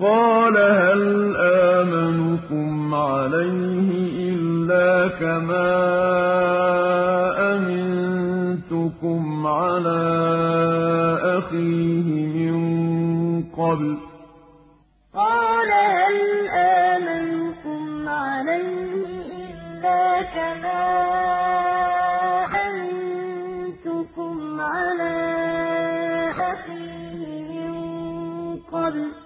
قَالَ هَلْ آمَنُكُمْ عَلَيْهِ إِلَّا كَمَا أَمِنتُكُمْ عَلَىٰ أَخِيهِ مِن قَبْلُ ۖ وَهُوَ أَرْحَمُ الرَّاحِمِينَ قَالَ هَلْ آمَنُكُمْ عَلَيْهِ إِلَّا كَمَا أَمِنتُكُمْ عَلَىٰ أَخِيهِ مِن قَبْلُ ۖ